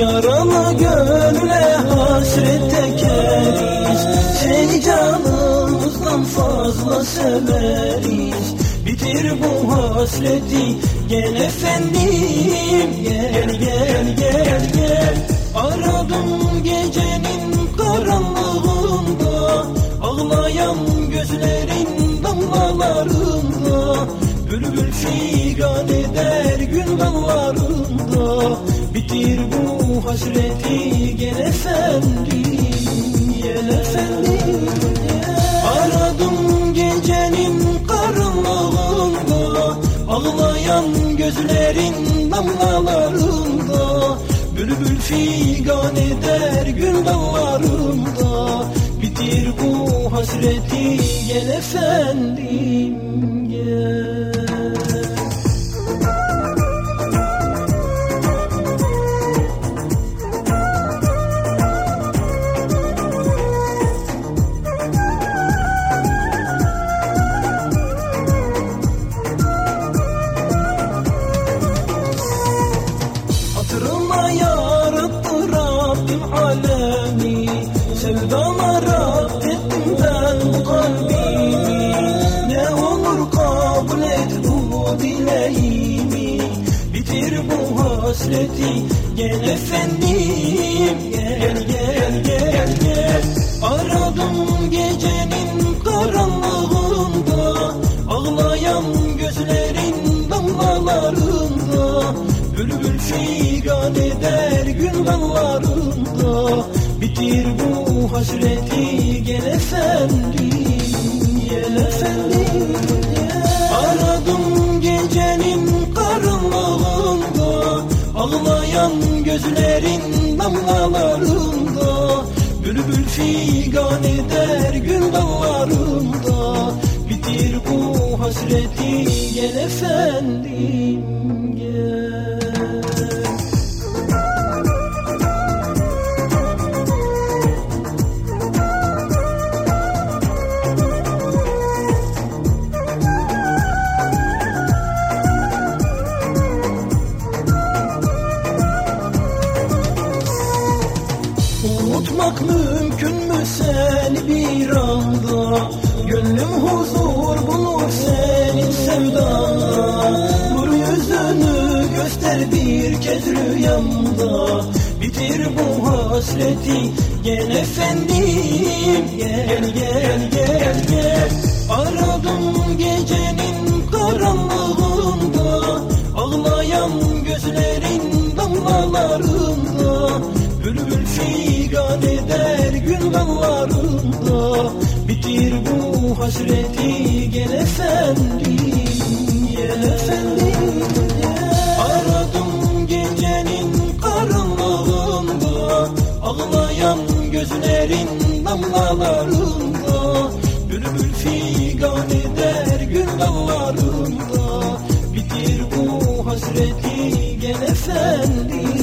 Yaralı gönle hasret tekeriz. Seni canımızdan fazla severiz. Bitir bu hasreti. Gel efendim Gel gel gel gel. Aradım gecenin karanlığında. Ağlayan gözlerin damlalarında Bülbül figan eder gün dallarında. Bitir bu hasreti gel efendim Gel efendim. Aradım gecenin karanlığında Ağlayan gözlerin damlalarında. Bülbül figan eder gün dallarında. Bitir bu hasreti gel efendim gel Sevdama Rab ettim ben bu kalbimi. Ne olur kabul et bu Bitir bu hasreti gel efendim. Gel gel gel gel. Aradım gecenin karanlığında Ağlayan gözlerin damlalarında. Bülbül figan eder gün dallarında. Bitir bu hasreti gel efendim Gel efendim Aradım gecenin karanlığında Ağlayan gözlerin damlalarında. Bülbül figan eder gün dallarında Unutmak mümkün mü seni bir anda? Gönlüm huzur bulur senin sevdanda. Nur yüzünü göster bir kez rüyamda. Bitir bu hasreti gel efendim. Gel gel gel gel. Aradım gecenin karanlığında. Ağlayan gözlerin damlalarında. Bülbül figan eder gün dallarında Bitir bu hasreti gel efendim Gel efendim Aradım gecenin karanlığında Ağlayan gözlerin damlalarında. Bülbül figan eder gün dallarında Bitir bu hasreti gel efendim